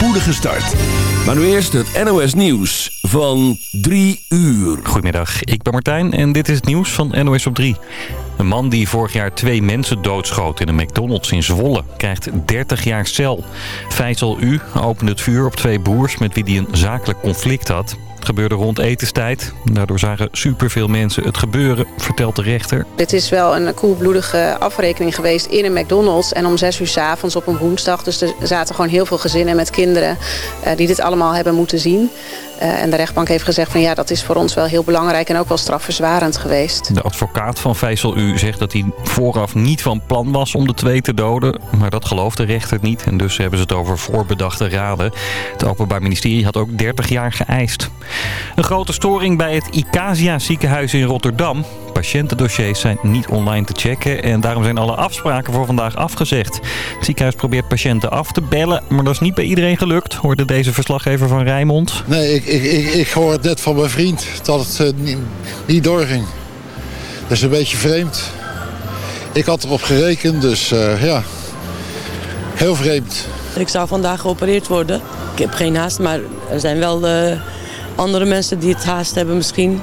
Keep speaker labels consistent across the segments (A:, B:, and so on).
A: spoedige start. Maar nu eerst het NOS Nieuws van 3 uur.
B: Goedemiddag, ik ben Martijn en dit is het nieuws van NOS op 3. Een man die vorig jaar twee mensen doodschoot in een McDonald's in Zwolle krijgt 30 jaar cel. Faisal U opende het vuur op twee broers met wie hij een zakelijk conflict had. Het gebeurde rond etenstijd. Daardoor zagen superveel mensen het gebeuren, vertelt de rechter.
C: Dit is wel een koelbloedige afrekening geweest in een McDonald's. En om zes uur s avonds op een woensdag. Dus er zaten gewoon heel veel gezinnen met kinderen uh, die dit allemaal hebben moeten zien. Uh, en de rechtbank heeft gezegd van ja, dat is voor ons wel heel belangrijk en ook wel strafverzwarend geweest.
B: De advocaat van Faisal U zegt dat hij vooraf niet van plan was om de twee te doden. Maar dat gelooft de rechter niet en dus hebben ze het over voorbedachte raden. Het Openbaar Ministerie had ook 30 jaar geëist. Een grote storing bij het Icasia ziekenhuis in Rotterdam. Patiëntendossiers zijn niet online te checken en daarom zijn alle afspraken voor vandaag afgezegd. Het ziekenhuis probeert patiënten af te bellen, maar dat is niet bij iedereen gelukt, hoorde deze verslaggever van Rijnmond.
D: Nee, ik, ik, ik, ik hoor het net van mijn vriend dat het niet, niet doorging. Dat is een beetje vreemd. Ik had erop gerekend, dus uh, ja, heel vreemd.
E: Ik zou vandaag geopereerd worden. Ik heb geen haast, maar er zijn wel uh, andere mensen die het haast hebben misschien.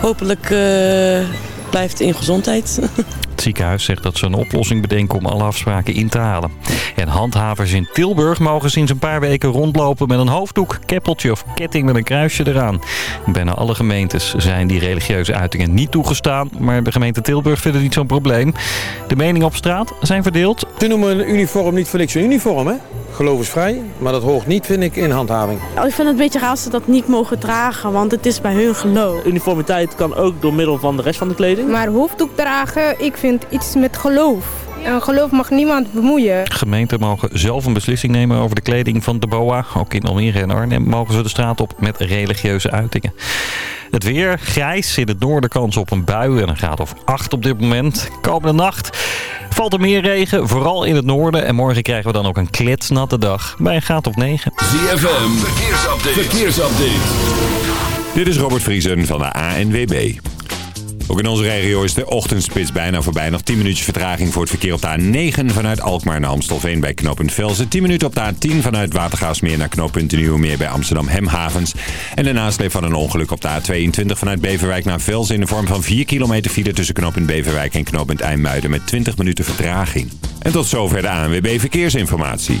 E: Hopelijk uh, blijft in gezondheid.
B: Het ziekenhuis zegt dat ze een oplossing bedenken om alle afspraken in te halen. En handhavers in Tilburg mogen sinds een paar weken rondlopen met een hoofddoek, keppeltje of ketting met een kruisje eraan. Bijna alle gemeentes zijn die religieuze uitingen niet toegestaan, maar de gemeente Tilburg vindt het niet zo'n probleem. De meningen op straat zijn verdeeld.
F: Ze noemen een uniform niet voor niks een uniform, hè? Geloof is vrij, maar dat hoort niet, vind ik, in handhaving.
G: Ik vind het een beetje raar als ze dat niet mogen dragen, want het is bij hun geloof.
H: Uniformiteit kan ook door middel van de rest van de kleding.
I: Maar hoofddoek dragen, ik vind iets met geloof. En geloof mag niemand bemoeien.
B: Gemeenten mogen zelf een beslissing nemen over de kleding van de BOA. Ook in Almere en Arnhem mogen ze de straat op met religieuze uitingen. Het weer, grijs, in het noorden kans op een bui en een graad of 8 op dit moment. Komende nacht valt er meer regen, vooral in het noorden. En morgen krijgen we dan ook een kletsnatte dag bij een graad of 9.
A: ZFM, verkeersupdate. verkeersupdate.
J: Dit is Robert Vriesen van de ANWB. Ook in onze regio is de ochtendspits bijna voorbij. Nog 10 minuutjes vertraging voor het verkeer op de A9 vanuit Alkmaar naar Amstelveen bij knooppunt Velzen. 10 minuten op de A10 vanuit Watergaasmeer naar knooppunt Nieuwemeer bij Amsterdam Hemhavens. En de nasleep van een ongeluk op de A22 vanuit Beverwijk naar Velzen in de vorm van 4 kilometer file tussen knooppunt Beverwijk en knooppunt IJmuiden met 20 minuten vertraging. En tot zover de ANWB Verkeersinformatie.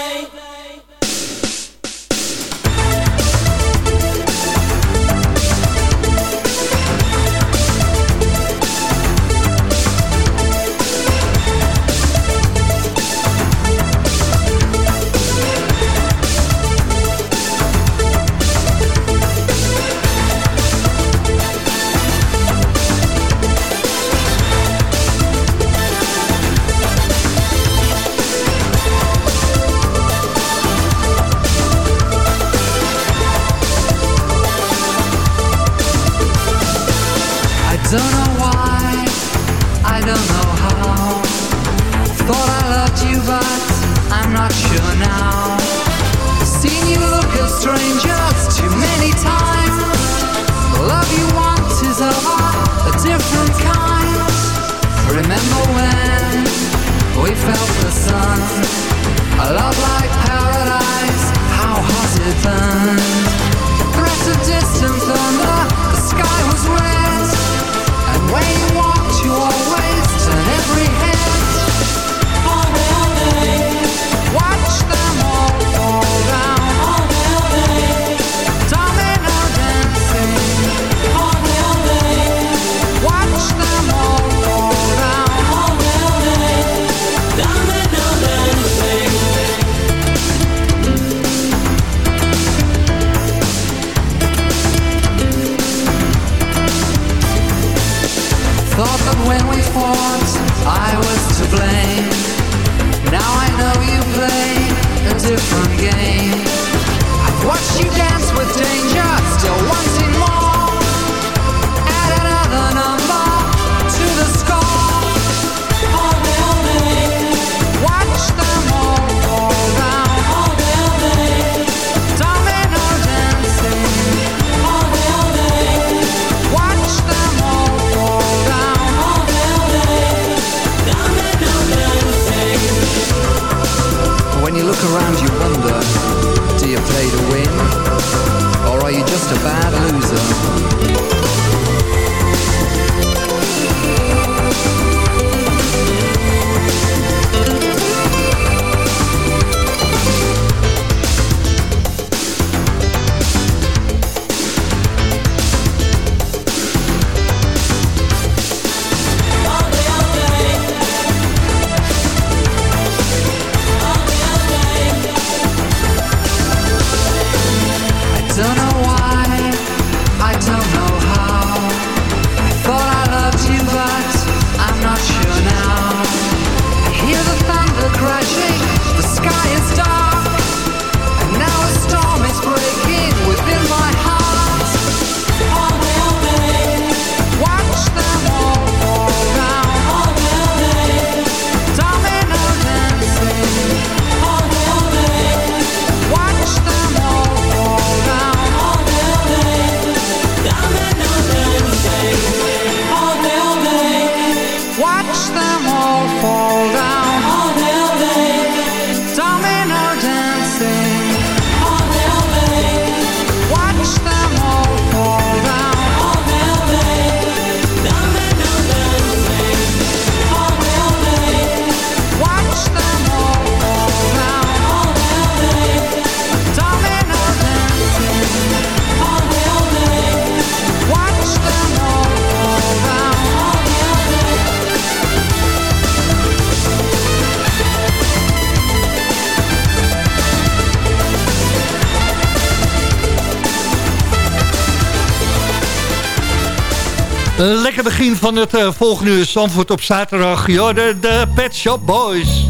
K: Lekker begin van het eh, volgende uur Zandvoort op zaterdag. Ja, de, Pet Shop Boys.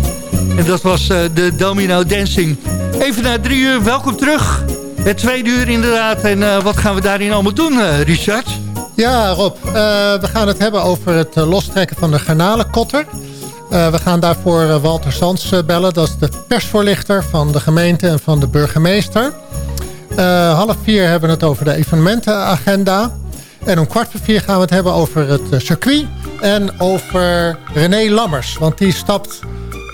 K: En dat was eh, de Domino Dancing. Even na drie uur, welkom terug. Het tweede uur inderdaad. En eh, wat gaan we daarin allemaal doen, Richard?
L: Ja, Rob. we gaan het hebben over het lostrekken van de garnalenkotter. We gaan daarvoor Walter Sands bellen. Dat is de persvoorlichter van de gemeente en van de burgemeester. Half vier hebben we het over de evenementenagenda. En om kwart voor vier gaan we het hebben over het eh, circuit. En over René Lammers. Want die stapt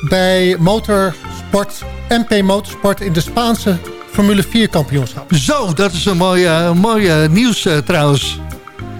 L: bij Motorsport, MP Motorsport in de Spaanse Formule 4 kampioenschap.
K: Zo, dat is een mooie, mooie nieuws eh, trouwens.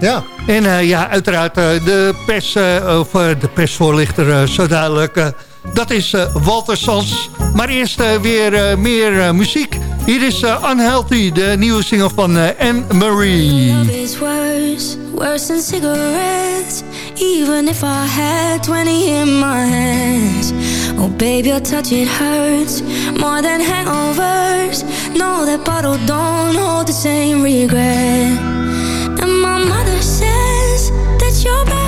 L: Ja.
K: En eh, ja, uiteraard de, pers, of, de persvoorlichter zo dadelijk. dat is Walter Sans. Maar eerst weer meer muziek. Hier is eh, Unhealthy, de nieuwe single van eh, Anne-Marie.
M: Love is worse, worse than cigarettes. Even if I had 20 in my hands. Oh, baby, your touch, it hurts more than hangovers. No, that bottle don't hold the same regret. And my mother says that you're bad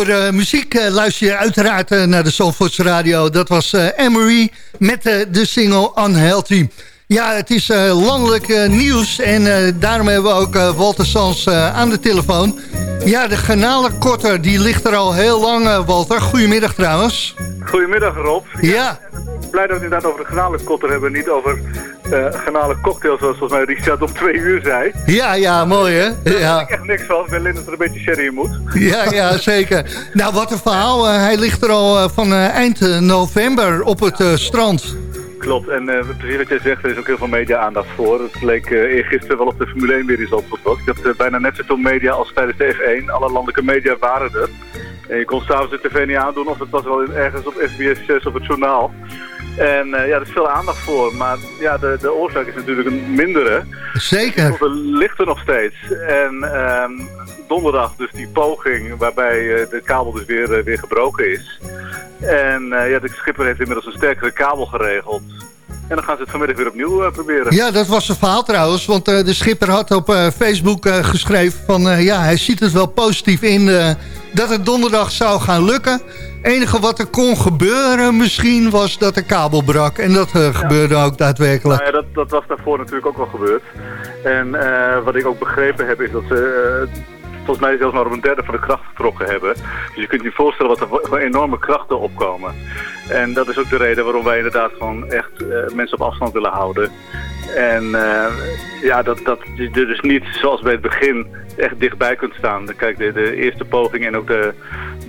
K: Voor de muziek eh, luister je uiteraard eh, naar de Zandvoorts Radio. Dat was eh, Emery met eh, de single Unhealthy. Ja, het is eh, landelijk eh, nieuws en eh, daarom hebben we ook eh, Walter Sans eh, aan de telefoon. Ja, de garnalenkorter, die ligt er al heel lang, eh, Walter. Goedemiddag trouwens.
N: Goedemiddag Rob.
K: Ja.
N: Blij dat we het inderdaad over de garnalenkotter hebben, niet over uh, garnalencocktail zoals volgens mij Richard om twee uur zei.
K: Ja, ja, mooi hè?
N: Daar
K: Ja.
N: heb ik echt niks van. Ik ben dat er een beetje sherry in moet.
K: Ja, ja, zeker. Nou, wat een verhaal. Eh, hij ligt er al eh, van eind november op het strand.
N: Klopt, en precies wat jij zegt, er is ook heel veel media-aandacht voor. Het leek eergisteren wel op de Formule 1 weer Zandvoort was. Ik had bijna net zoveel media als tijdens de F1. Alle landelijke media waren er. En je kon s'avonds de tv niet aandoen of het was wel ergens op SBS 6 op het journaal. En eh, ja, er is veel aandacht voor. Maar ja, de, de oorzaak is natuurlijk een mindere.
K: Zeker.
N: Het ligt er nog steeds. En ehm, donderdag dus die poging waarbij eh, de kabel dus weer, eh, weer gebroken is. En ja, de schipper heeft inmiddels een sterkere kabel geregeld. En dan gaan ze het vanmiddag weer opnieuw proberen.
K: Ja, dat was een verhaal trouwens. Want de schipper had op Facebook geschreven van... ja, hij ziet het wel positief in dat het donderdag zou gaan lukken. Enige wat er kon gebeuren misschien was dat de kabel brak. En dat eh, gebeurde ook daadwerkelijk.
N: Nou ja, dat, dat was daarvoor natuurlijk ook wel gebeurd. En eh, wat ik ook begrepen heb is dat ze... eh, Volgens mij zelfs maar op een derde van de kracht getrokken hebben. Dus je kunt je voorstellen wat er voor- enorme krachten opkomen. En dat is ook de reden waarom wij inderdaad gewoon echt mensen op afstand willen houden. En eh, ja, dat, dat je er dus niet zoals bij het begin echt dichtbij kunt staan. Kijk, de, de eerste poging en ook de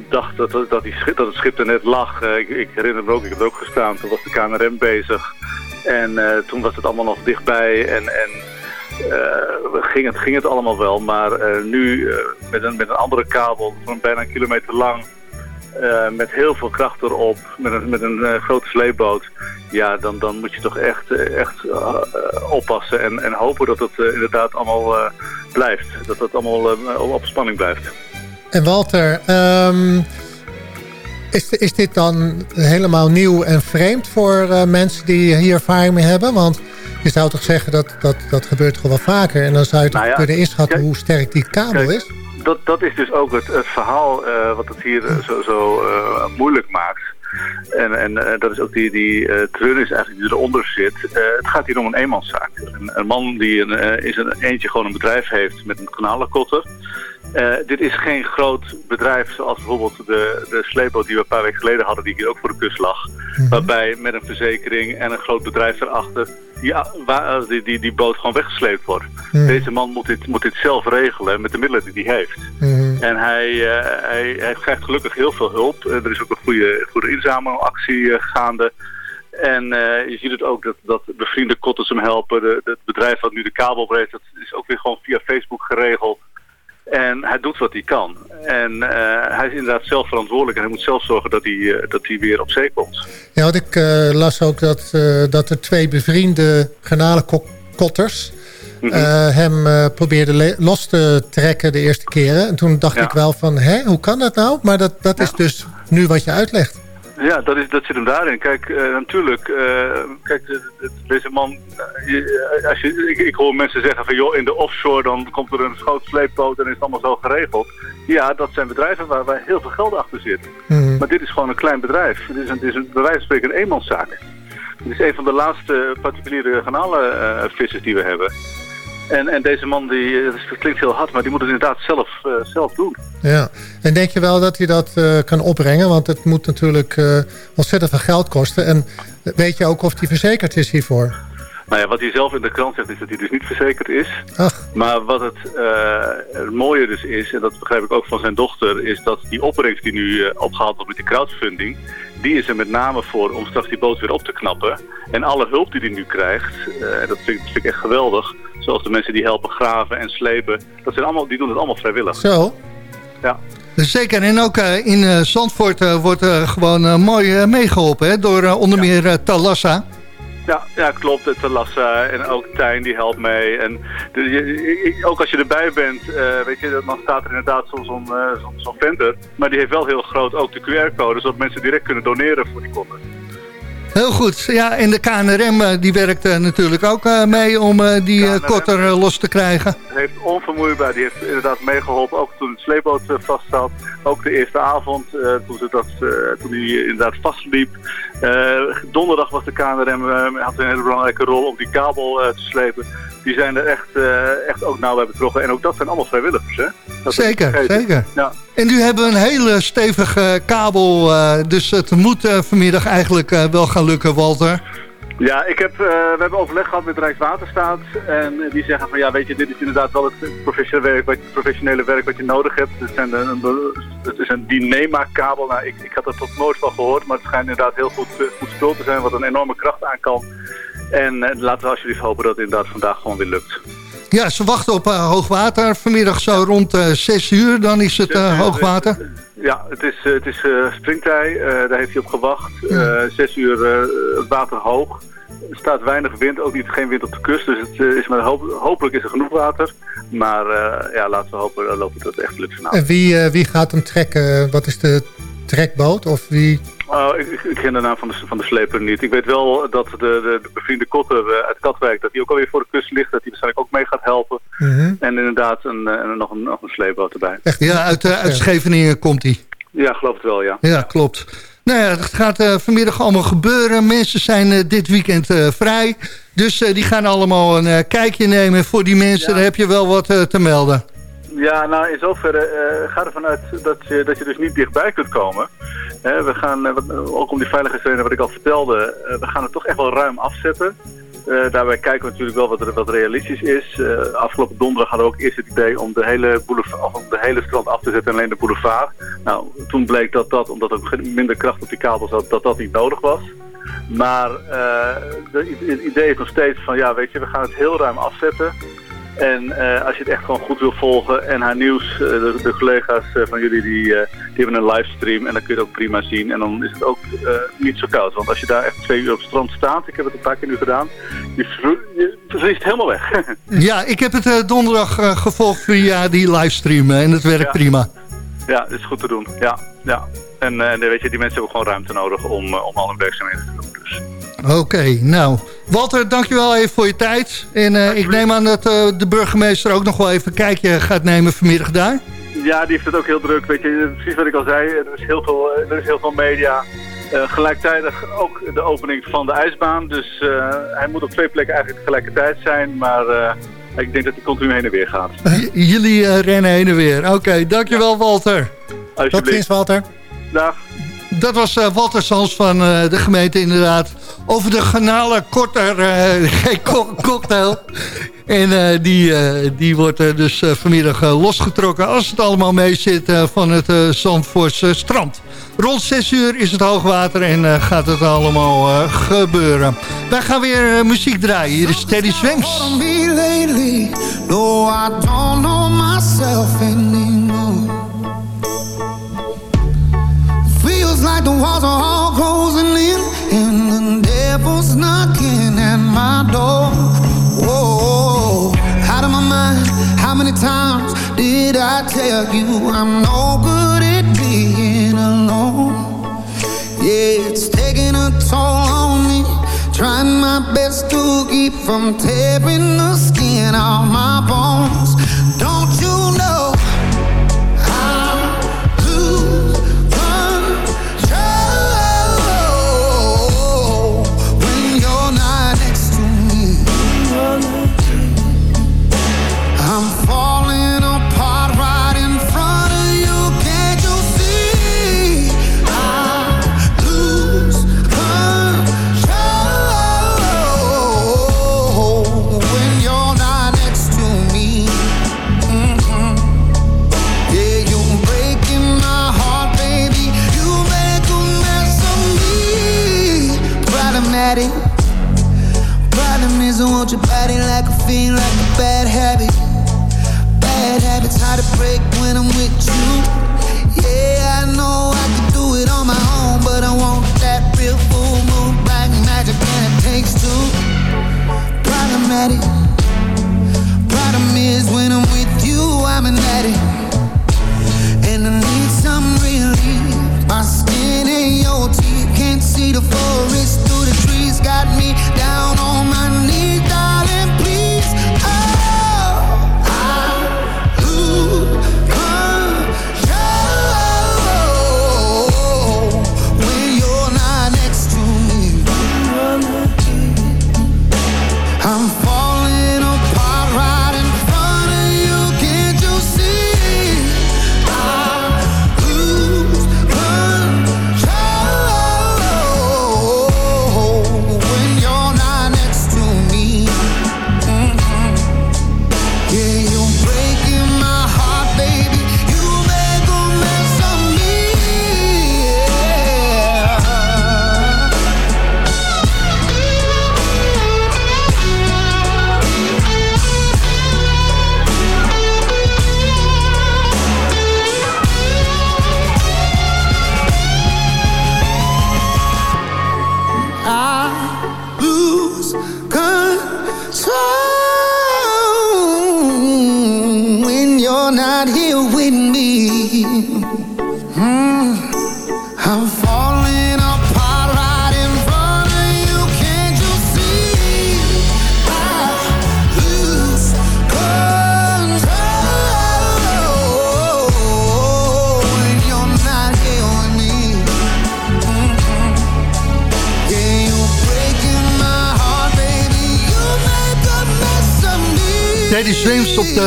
N: dag dat, dat, die dat het schip er net lag. eh, ik, ik herinner me ook, ik heb er ook gestaan. Toen was de KNRM bezig. En eh, toen was het allemaal nog dichtbij en... en ging, het, ging het allemaal wel, maar nu met, een, met een andere kabel van bijna een kilometer lang, eh, met heel veel kracht erop, met een, met een eh, grote sleepboot, ja, dan, dan moet je toch echt, eh, echt oppassen en, en hopen dat het inderdaad allemaal blijft. Dat het allemaal op spanning blijft.
L: En Walter, ehm, is, is dit dan helemaal nieuw en vreemd voor mensen die hier ervaring mee hebben? Want je zou toch zeggen dat dat, dat gebeurt gewoon wel vaker. En dan zou je toch
N: Nou ja,
L: kunnen inschatten hoe sterk die kabel
N: Kijk,
L: is?
N: Dat, dat is dus ook het, het verhaal eh, wat het hier eh, zo, zo eh, moeilijk maakt. En, en eh, dat is ook die, die uh, eigenlijk die eronder zit. Eh, het gaat hier om een eenmanszaak. Een, een man die een, in zijn eentje gewoon een bedrijf heeft met een kanalenkotter. Dit is geen groot bedrijf zoals bijvoorbeeld de, de sleepboot die we een paar weken geleden hadden, die hier ook voor de kust lag. Waarbij met een verzekering en een groot bedrijf erachter die, waar, die, die, die boot gewoon weggesleept wordt.
L: Mhm.
N: Deze man moet dit, moet dit zelf regelen met de middelen die hij heeft.
L: Mhm.
N: En hij, eh, hij, hij krijgt gelukkig heel veel hulp. Eh, er is ook een goede, goede inzamelactie eh, gaande. En je ziet het ook dat, dat bevriende kotters hem helpen. De, het bedrijf wat nu de kabel breekt, dat is ook weer gewoon via Facebook geregeld. En hij doet wat hij kan. En hij is inderdaad zelf verantwoordelijk. En hij moet zelf zorgen dat hij, dat hij weer op zee komt.
L: Ja, want ik las ook dat, dat er twee bevriende garnalenkotters...
N: Mhm.
L: eh, hem eh, probeerden le- los te trekken de eerste keren. En toen dacht
N: Ja.
L: ik wel van, hè, hoe kan dat nou? Maar dat, dat is dus nu wat je uitlegt.
N: Ja, dat, is, dat zit hem daarin. Kijk, eh, natuurlijk, kijk, de- de- deze man, je- als je, ik, ik hoor mensen zeggen van joh, in de offshore dan komt er een groot sleepboot en is het allemaal zo geregeld. Ja, dat zijn bedrijven waar, waar heel veel geld achter zit.
L: Mhm.
N: Maar dit is gewoon een klein bedrijf. Het is, een, het is een, bij wijze van spreken een eenmanszaak. Het is een van de laatste particuliere garnalenvissers die we hebben. En, en deze man, die, eh, dat klinkt heel hard, maar die moet het inderdaad zelf, eh, zelf doen.
L: Ja, en denk je wel dat hij dat eh, kan opbrengen? Want het moet natuurlijk eh, ontzettend veel geld kosten. En weet je ook of hij verzekerd is hiervoor?
N: Nou ja, wat hij zelf in de krant zegt is dat hij dus niet verzekerd is.
L: Ach.
N: Maar wat het, het mooie dus is, en dat begrijp ik ook van zijn dochter, is dat die opbrengst die nu eh, opgehaald wordt met die crowdfunding, die is er met name voor om straks die boot weer op te knappen. En alle hulp die hij nu krijgt, en dat vind, ik- vind ik echt geweldig, zoals de mensen die helpen graven en slepen, dat zijn allemaal, die doen het allemaal vrijwillig.
L: Zo?
N: Ja.
K: Zeker, en ook eh, in eh, Zandvoort eh, wordt gewoon mooi eh, meegeholpen hè, door onder meer Talassa.
N: Ja, ja, klopt. Het Lassa en ook Tijn die helpt mee. En de, je- ook als je erbij bent, weet je, dan staat er inderdaad zo'n zo'n zo'n venter. Maar die heeft wel heel groot ook de QR-code, zodat mensen direct kunnen doneren voor die kotten.
K: Heel goed. Ja, en de KNRM eh, die werkt eh, natuurlijk ook eh, mee om die kotter los te krijgen.
N: heeft onvermoeibaar, die heeft inderdaad meegeholpen, ook toen het sleepboot vast zat. Ook de eerste avond, toen, ze dat, toen die inderdaad vastliep. Donderdag was de KNRM, had een hele belangrijke rol om die kabel te slepen. Die zijn er echt, eh, echt ook nauw bij betrokken. En ook dat zijn allemaal vrijwilligers, hè? Dat
K: Zeker, zeker.
N: Ja.
K: En nu hebben we een hele stevige kabel, eh, dus het moet eh, vanmiddag eigenlijk wel gaan lukken, Walter.
N: Ja, ik heb, we hebben overleg gehad met Rijkswaterstaat en die zeggen van ja, weet je, dit is inderdaad wel het professionele werk wat, professionele werk wat je nodig hebt. Het, zijn een, het is een Dynema-kabel, nou, ik, ik had er tot nooit van gehoord, maar het schijnt inderdaad heel goed, goed spul te zijn wat een enorme kracht aan kan. En eh, laten we alsjeblieft hopen dat het inderdaad vandaag gewoon weer lukt.
K: Ja, ze wachten op eh, hoogwater. Vanmiddag zo rond eh 6 uur, dan is het hoogwater.
N: Ja, het is, het is springtij, daar heeft hij op gewacht. Eh, zes uur het water hoog. Er staat weinig wind, ook niet, geen wind op de kust. Dus het, is maar hoop- hopelijk is er genoeg water. Maar ja, laten we hopen uh, lopen dat het echt lukt vanavond.
L: En wie, wie gaat hem trekken? Wat is de trekboot? Of wie...
N: Oh, ik, ik, ik ken de naam van de, van de sleper niet. Ik weet wel dat de, de, de bevriende Kotter eh, uit Katwijk, dat die ook alweer voor de kust ligt. Dat die waarschijnlijk ook mee gaat helpen.
L: Mhm.
N: En inderdaad een, eh, nog, een, nog een sleepboot erbij.
K: Ja, uit, eh, uit Scheveningen komt hij.
N: Ja, geloof het wel, ja.
K: Ja, klopt. Nou ja, het gaat vanmiddag allemaal gebeuren. Mensen zijn dit weekend vrij. Dus die gaan allemaal een kijkje nemen. Voor die mensen daar heb je wel wat te melden.
N: Ja, nou in zoverre eh ga ervan uit dat je, dat je dus niet dichtbij kunt komen. We gaan, eh, wat- ook om die veiligheidsredenen wat ik al vertelde, eh, we gaan het toch echt wel ruim afzetten. Eh, daarbij kijken we natuurlijk wel wat, wat realistisch is. Eh, afgelopen donderdag hadden we ook eerst het idee om de hele, boulevard, om de hele strand af te zetten en alleen de boulevard. Nou, toen bleek dat dat, omdat er minder kracht op die kabel zat, dat dat niet nodig was. Maar eh, het idee is nog steeds van, ja weet je, we gaan het heel ruim afzetten. En eh, als je het echt gewoon goed wil volgen en haar nieuws, eh, de, de collega's eh, van jullie die, die hebben een livestream en dan kun je het ook prima zien. En dan is het ook niet zo koud. Want als je daar echt twee uur op het strand staat, ik heb het een paar keer nu gedaan, je, je vriest helemaal weg.
K: Ja, ik heb het donderdag gevolgd via die livestream. en het werkt
N: Ja.
K: prima.
N: ja, dat is goed te doen. Ja, ja. En weet je, die mensen hebben gewoon ruimte nodig om, om al hun werkzaamheden te doen.
K: Oké, nou. Walter, dankjewel even voor je tijd. En eh, ik neem aan dat eh, de burgemeester ook nog wel even een kijkje gaat nemen vanmiddag daar.
N: Ja, die heeft het ook heel druk. Weet je, precies wat ik al zei, er is heel veel, er is heel veel media. Eh, gelijktijdig ook de opening van de ijsbaan. Dus eh, hij moet op twee plekken eigenlijk tegelijkertijd zijn. Maar eh, ik denk dat hij continu heen en weer gaat.
K: J- jullie eh, rennen heen en weer. Oké, dankjewel Walter.
N: Alsjeblieft.
L: ziens, Walter.
N: Dag.
K: Dat was eh, Walter Sans van eh, de gemeente inderdaad. Over de garnalen korter eh, cocktail. En die, die wordt eh, dus vanmiddag losgetrokken... als het allemaal mee zit van het Zandvoortse strand. Rond 6 uur is het hoogwater en gaat het allemaal gebeuren. Wij gaan weer muziek draaien. Hier is Teddy Swims.
O: The walls are all closing in, and the devil's knocking at my door. Whoa, out of my mind. How many times did I tell you I'm no good at being alone? Yeah, it's taking a toll on me. Trying my best to keep from tearing the skin off my bones. Don't Your body like a fiend, like a bad habit. Bad habits hard to break when I'm with you. Yeah, I know I could do it on my own, but I want that real full moon, black magic, and it takes two. Problematic.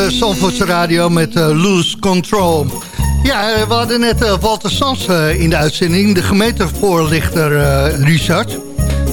K: De Zandvoortse radio met eh, Loose Control. Ja, eh, we hadden net eh, Walter Sans eh, in de uitzending, de gemeentevoorlichter eh, Richard.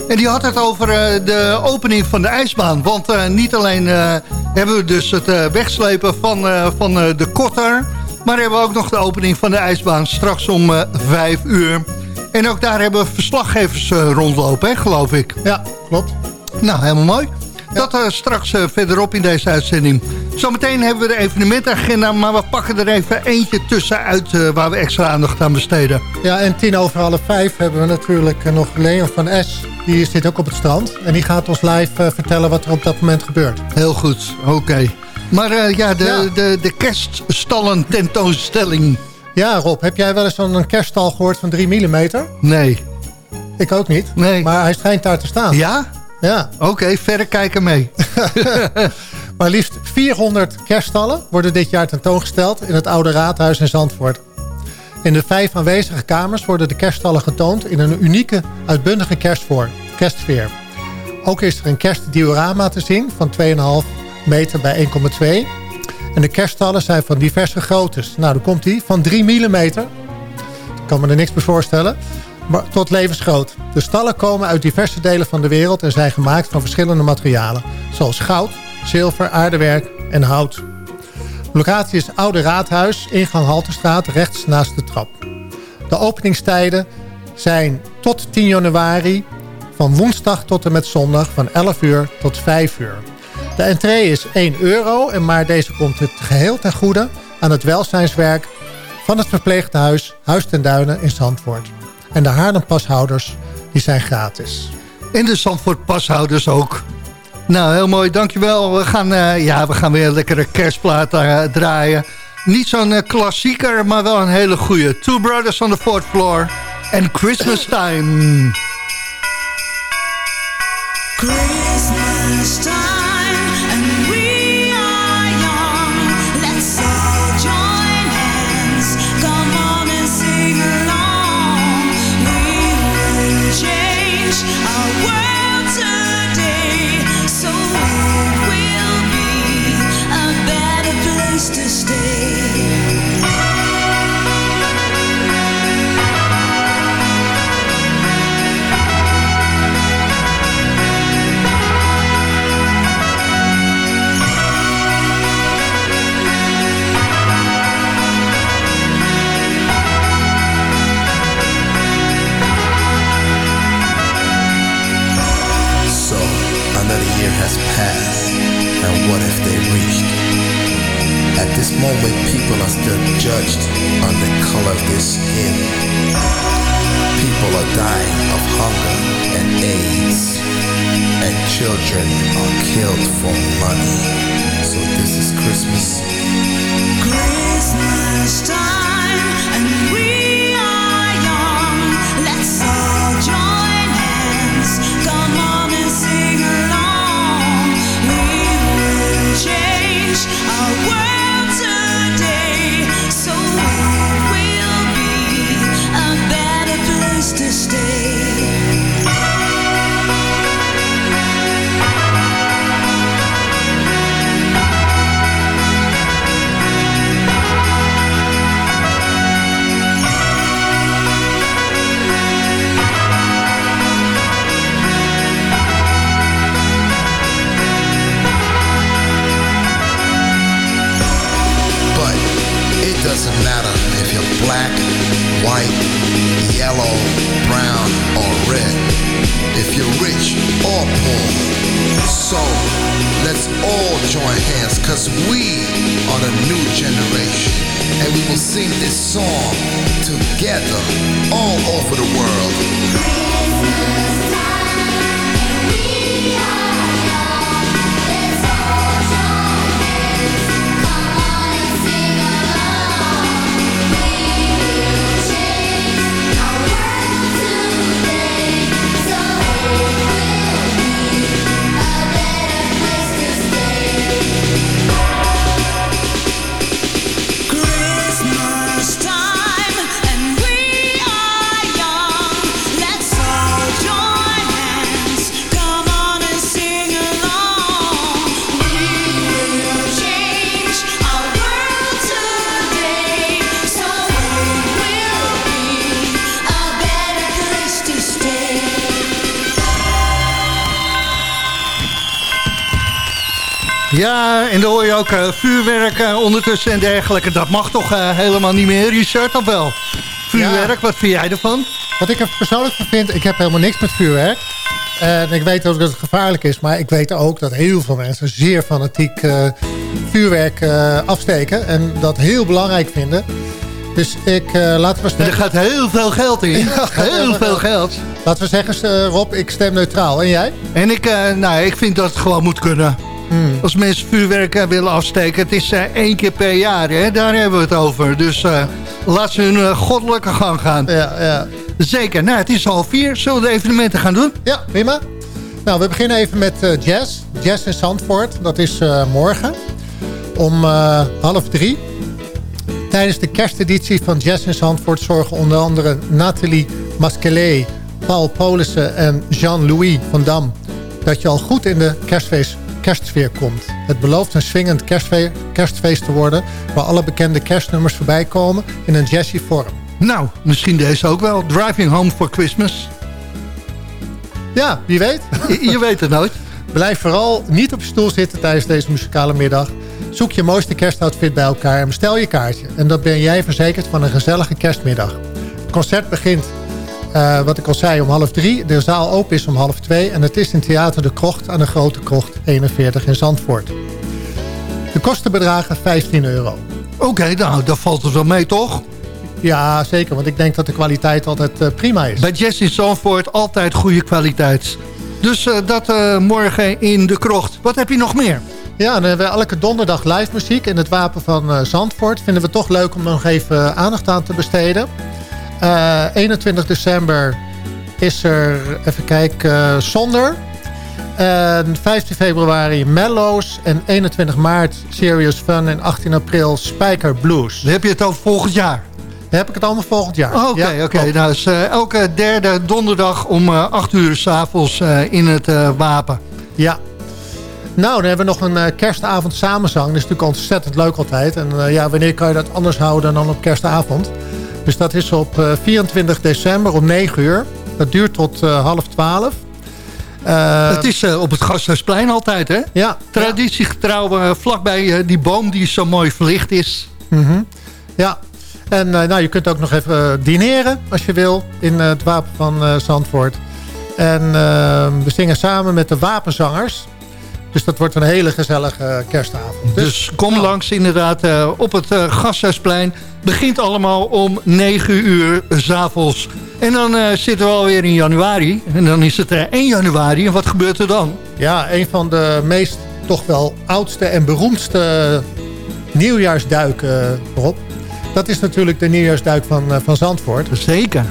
K: En die had het over eh, de opening van de ijsbaan. Want eh, niet alleen eh, hebben we dus het eh, wegslepen van, eh, van eh, de kotter... maar hebben we ook nog de opening van de ijsbaan straks om eh, vijf uur. En ook daar hebben we verslaggevers eh, rondlopen, hè, geloof ik.
L: Ja, klopt.
K: Nou, helemaal mooi. Dat eh, straks eh, verderop in deze uitzending. Zometeen hebben we de evenementagenda, maar we pakken er even eentje tussenuit uh, waar we extra aandacht aan besteden.
L: Ja, en tien over half vijf hebben we natuurlijk eh, nog Leon van S. Die zit ook op het strand. En die gaat ons live eh, vertellen wat er op dat moment gebeurt.
K: Heel goed, oké. Maar uh, ja, de, ja. de, de kerststallen tentoonstelling.
L: Ja, Rob, heb jij wel eens zo'n kerststal gehoord van 3 mm?
K: Nee.
L: Ik ook niet.
K: Nee.
L: Maar hij schijnt daar te staan.
K: Ja?
L: Ja.
K: Oké, okay, verder kijken mee.
L: maar liefst 400 kerststallen worden dit jaar tentoongesteld in het Oude Raadhuis in Zandvoort. In de vijf aanwezige kamers worden de kerststallen getoond in een unieke, uitbundige kerstvoor, kerstsfeer. Ook is er een kerstdiorama te zien van 2,5 meter bij 1,2. En de kerststallen zijn van diverse groottes. Nou, daar komt die, van 3 mm. Ik kan me er niks bij voorstellen maar tot levensgroot. De stallen komen uit diverse delen van de wereld en zijn gemaakt van verschillende materialen. Zoals goud, zilver, aardewerk en hout. Locatie is Oude Raadhuis, ingang Halterstraat, rechts naast de trap. De openingstijden zijn tot 10 januari, van woensdag tot en met zondag van 11 uur tot 5 uur. De entree is 1 euro, en maar deze komt het geheel ten goede aan het welzijnswerk van het verpleeghuis Huis ten Duinen in Zandvoort. En de Haarlem-pashouders, die zijn gratis.
K: En de Zandvoort-pashouders ook. Nou, heel mooi, dankjewel. We gaan, uh, ja, we gaan weer een lekkere kerstplaat uh, draaien. Niet zo'n uh, klassieker, maar wel een hele goede. Two Brothers on the Fourth Floor en Christmas Time. Ja, en dan hoor je ook eh, vuurwerk eh, ondertussen en dergelijke. Dat mag toch eh, helemaal niet meer, Richard, of wel? Vuurwerk, wat vind jij ervan?
L: Wat ik er persoonlijk van vind, ik heb helemaal niks met vuurwerk. En ik weet ook dat het gevaarlijk is, maar ik weet ook dat heel veel mensen zeer fanatiek vuurwerk afsteken. En dat heel belangrijk vinden. Dus ik, eh laten we
K: En er gaat heel veel geld in. heel veel geld.
L: Laten we zeggen, Rob, ik stem neutraal. En jij?
K: En ik, nou, ik vind dat het gewoon moet kunnen.
L: Hmm.
K: Als mensen vuurwerk eh, willen afsteken, het is eh, één keer per jaar, hè? daar hebben we het over. Dus eh, laat ze hun goddelijke gang gaan.
L: Ja, ja.
K: Zeker. Nou, het is half vier. Zullen we de evenementen gaan doen?
L: Ja, prima. Nou, we beginnen even met eh, jazz. Jazz in Zandvoort. Dat is morgen om half drie. Tijdens de kersteditie van Jazz in Zandvoort zorgen onder andere Nathalie Maskelet, Paul Polissen en Jean-Louis van Dam... dat je al goed in de kerstfeest, kerstsfeer komt. Het belooft een swingend kerstfe- kerstfeest te worden... waar alle bekende kerstnummers voorbij komen in een jazzy vorm.
K: Nou, misschien deze ook wel. Driving Home for Christmas.
L: Ja, wie weet.
K: Je, je weet het nooit.
L: Blijf vooral niet op je stoel zitten tijdens deze muzikale middag. Zoek je mooiste kerstoutfit bij elkaar en bestel je kaartje. En dan ben jij verzekerd van een gezellige kerstmiddag. Het concert begint, eh, wat ik al zei, om half drie. De zaal open is om half twee. En het is in Theater De Krocht aan de Grote Krocht 41 in Zandvoort. De kosten bedragen 15 euro.
K: Oké, nou, dat valt er wel mee, toch?
L: Ja, zeker. Want ik denk dat de kwaliteit altijd eh, prima is.
K: Bij Jazz in Zandvoort altijd goede kwaliteit. Dus eh, dat morgen in de krocht. Wat heb je nog meer?
L: Ja, dan hebben we elke donderdag live muziek in het Wapen van Zandvoort. Vinden we toch leuk om nog even aandacht aan te besteden. Eh, 21 december is er, even kijken, eh, Zonder. En 15 februari Mellows. En 21 maart Serious Fun. En 18 april Spijker Blues.
K: Dan heb je het over volgend jaar.
L: Dan heb ik het allemaal volgend jaar.
K: Oh, Oké,
L: Ja,
K: oké. Nou, dus, eh, elke derde donderdag om eh 8 uur s'avonds avonds in het eh, Wapen.
L: Ja. Nou, dan hebben we nog een eh, kerstavond samenzang. Dat is natuurlijk ontzettend leuk altijd. En eh, ja, wanneer kan je dat anders houden dan op kerstavond? Dus dat is op eh, 24 december om 9 uur. Dat duurt tot eh, half 12. Eh,
K: het is eh, op het Gasthuisplein altijd, hè?
L: Ja.
K: Traditiegetrouw eh, vlakbij eh, die boom die zo mooi verlicht is.
L: Mhm. Ja. En eh, nou, je kunt ook nog even eh, dineren als je wil in eh, het Wapen van eh, Zandvoort. En eh, we zingen samen met de Wapenzangers. Dus dat wordt een hele gezellige kerstavond.
K: Dus, kom langs inderdaad eh, op het eh, Gasthuisplein. Begint allemaal om 9 uur s'avonds. En dan eh, zitten we alweer in januari. En dan is het eh, 1 januari. En wat gebeurt er dan?
L: Ja, een van de meest toch wel oudste en beroemdste nieuwjaarsduiken, Rob. Dat is natuurlijk de nieuwjaarsduik van, eh, van Zandvoort.
K: Zeker.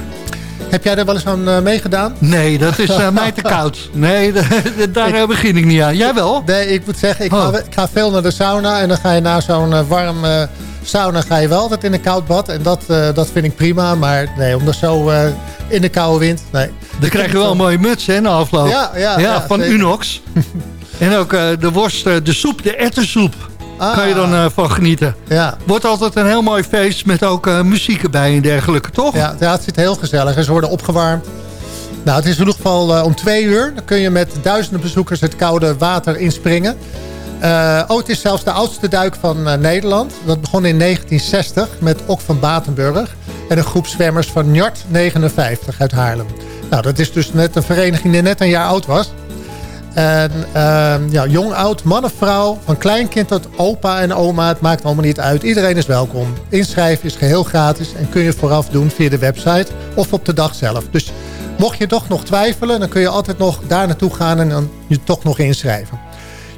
L: Heb jij er wel eens aan eh, meegedaan?
K: Nee, dat is eh, mij te koud. Nee, daar eh, begin ik niet aan. Jij wel?
L: Nee, ik moet zeggen, ik,
K: Oh.
L: ga, ik ga veel naar de sauna. En dan ga je na zo'n eh, warm eh, sauna ga je wel altijd in een koud bad. En dat, eh, dat vind ik prima. Maar nee, om dat zo eh, in de koude wind, nee.
K: Dan krijg je wel een mooie muts hè, na afloop.
L: Ja, ja, ja,
K: van
L: zeker.
K: Unox. en ook eh, de worst, de soep, de erwtensoep.
L: Ah.
K: Kan je dan van genieten.
L: Ja.
K: Wordt altijd een heel mooi feest met ook muziek erbij en dergelijke, toch?
L: Ja, ja, het zit heel gezellig. En ze worden opgewarmd. Nou, het is in ieder geval om twee uur. Dan kun je met duizenden bezoekers het koude water inspringen. Het is zelfs de oudste duik van eh, Nederland. Dat begon in 1960 met Ok van Batenburg. En een groep zwemmers van Njart 59 uit Haarlem. Nou, dat is dus net een vereniging die net een jaar oud was. En ehm, ja, jong, oud, man of vrouw, van kleinkind tot opa en oma, het maakt allemaal niet uit. Iedereen is welkom. Inschrijven is geheel gratis en kun je vooraf doen via de website of op de dag zelf. Dus mocht je toch nog twijfelen, dan kun je altijd nog daar naartoe gaan en dan je toch nog inschrijven.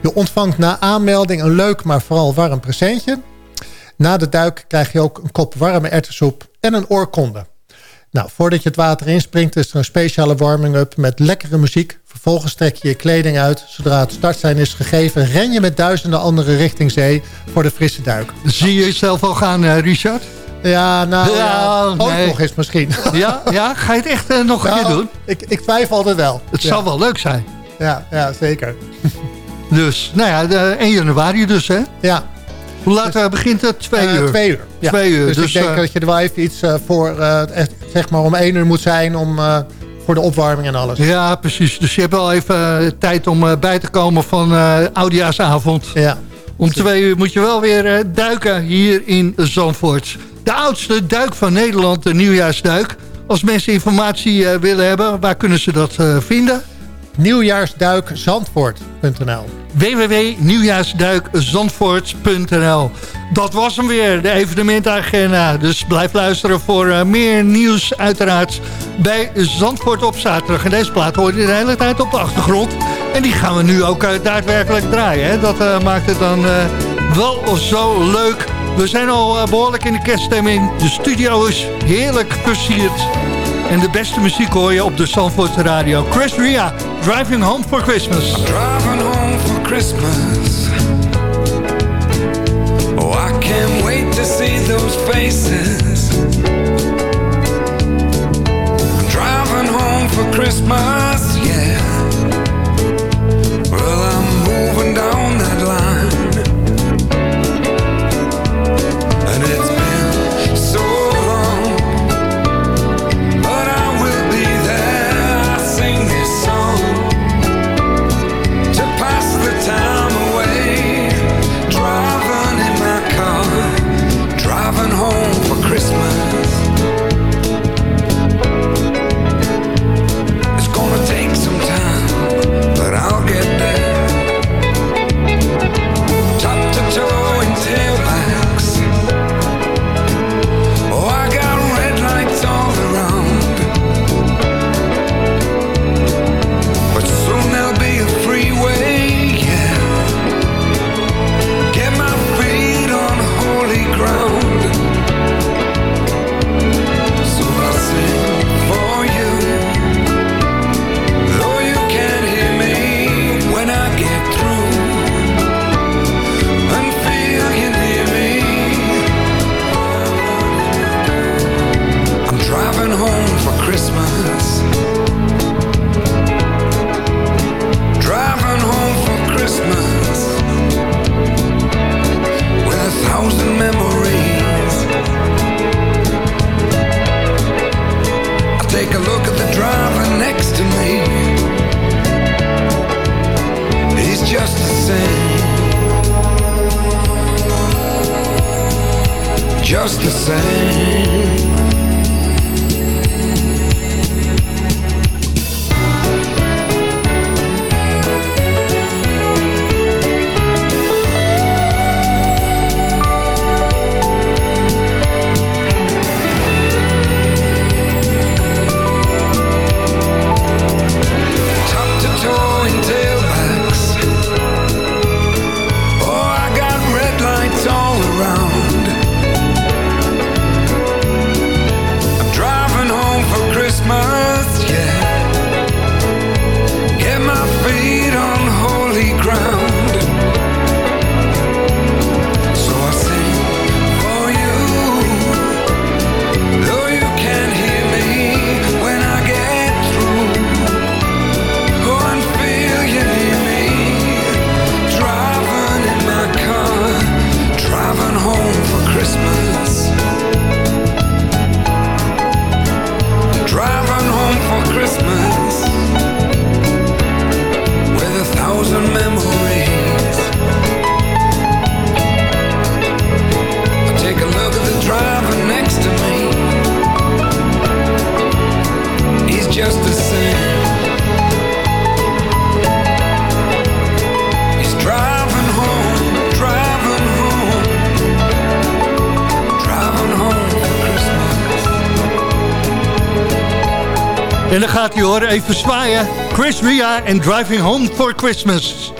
L: Je ontvangt na aanmelding een leuk, maar vooral warm presentje. Na de duik krijg je ook een kop warme erwtensoep en een oorkonde. Nou, voordat je het water inspringt is er een speciale warming-up met lekkere muziek. Vervolgens trek je je kleding uit. Zodra het startsein is gegeven, ren je met duizenden anderen richting zee voor de frisse duik.
K: Zie je jezelf al gaan, eh, Richard?
L: Ja, nou, ja, ook
K: nee.
L: nog eens misschien.
K: Ja, ja? Ga je het echt eh, nog een keer
L: Nou,
K: doen?
L: Ik, ik twijfel altijd wel.
K: Het
L: ja.
K: zal wel leuk zijn.
L: Ja, ja, zeker.
K: Dus, nou ja, de 1 januari dus, hè?
L: Ja.
K: Hoe laat eh, begint het? Twee
L: Eh,
K: uur?
L: Twee uur. Ja.
K: Twee uur.
L: Dus,
K: Dus,
L: ik denk
K: eh,
L: dat je er wel even iets voor, zeg maar om één uur moet zijn om, voor de opwarming en alles.
K: Ja, precies. Dus je hebt wel even tijd om bij te komen van eh Oudjaarsavond.
L: Ja.
K: Om twee uur moet je wel weer duiken hier in Zandvoort. De oudste duik van Nederland, de nieuwjaarsduik. Als mensen informatie willen hebben, waar kunnen ze dat vinden?
L: Nieuwjaarsduikzandvoort.nl
K: www.nieuwjaarsduikzandvoort.nl Dat was hem weer, de evenementagenda. Dus blijf luisteren voor eh, meer nieuws uiteraard bij Zandvoort op zaterdag. En deze plaat hoor je de hele tijd op de achtergrond. En die gaan we nu ook eh, daadwerkelijk draaien. Hè? Dat eh, maakt het dan wel zo leuk. We zijn al eh, behoorlijk in de kerststemming. De studio is heerlijk versierd. En de beste muziek hoor je op de Zandvoortse radio. Chris Ria, Driving Home for Christmas.
P: Driving home for Christmas. Oh, I can't wait to see those faces. I'm driving home for Christmas,
K: gaat hij hoor, even zwaaien. Chris Ria en Driving Home for Christmas.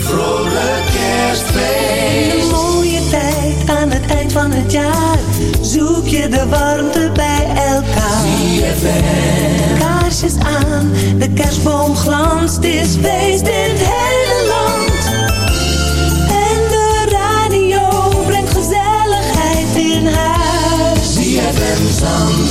Q: Vrolijk kerstfeest.
R: Een mooie tijd aan het eind van het jaar. Zoek je de warmte bij elkaar. Kaarsjes aan, de kerstboom glanst. Het is feest in het hele land. En de radio brengt gezelligheid in huis.
Q: ZFM Zandvoort.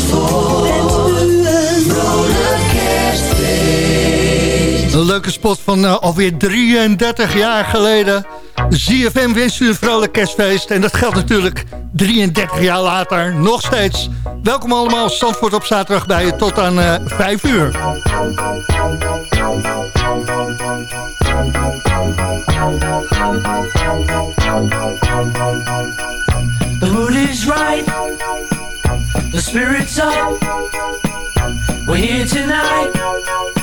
K: Leuke spot van eh, alweer 33 jaar geleden. ZFM wenst u een vrolijk kerstfeest. En dat geldt natuurlijk 33 jaar later nog steeds. Welkom allemaal, Zandvoort op zaterdag bij je tot aan uh, 5 uur.
Q: The mood is right, the spirit's. We're here tonight,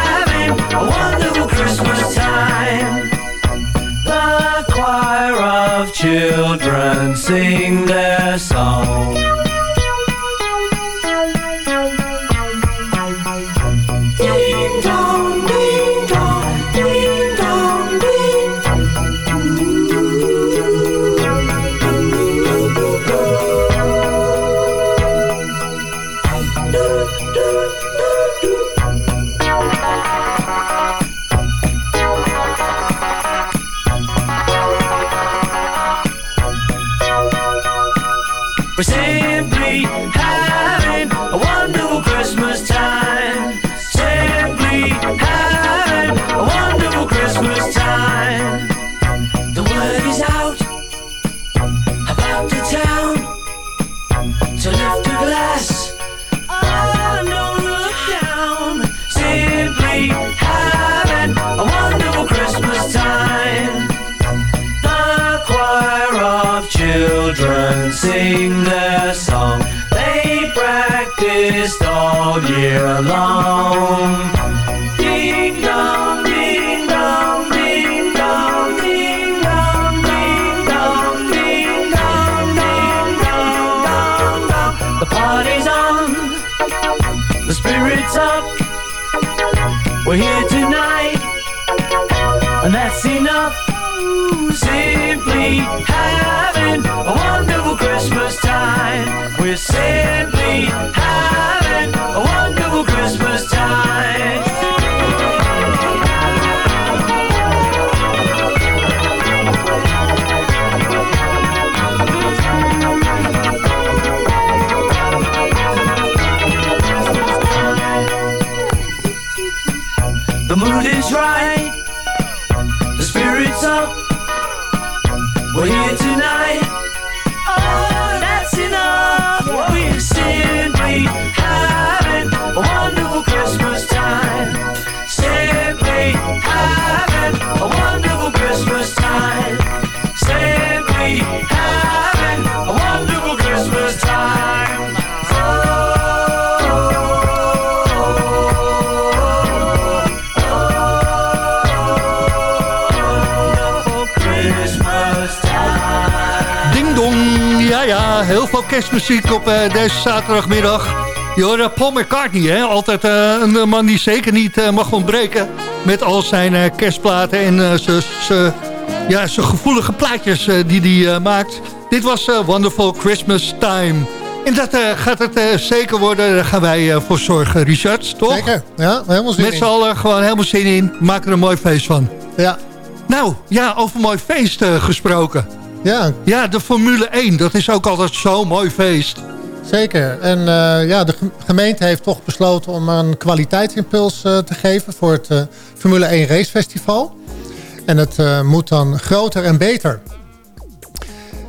Q: children sing their song. All
K: kerstmuziek op eh, deze zaterdagmiddag. Je hoort eh, Paul McCartney, hè? altijd eh, een man die zeker niet eh, mag ontbreken... met al zijn kerstplaten en zijn ja, gevoelige plaatjes die hij maakt. Dit was Wonderful Christmas Time. En dat gaat het zeker worden, daar gaan wij eh, voor zorgen, Richard, toch?
L: Zeker, ja, helemaal zin
K: Met z'n allen gewoon helemaal zin in, maken er een mooi feest van.
L: Ja.
K: Nou, ja, over mooi feest gesproken.
L: Ja.
K: Ja, de Formule 1, dat is ook altijd zo'n mooi feest.
L: Zeker. En eh, ja, de gem- gemeente heeft toch besloten om een kwaliteitsimpuls eh, te geven voor het eh, Formule 1 racefestival. En het moet dan groter en beter.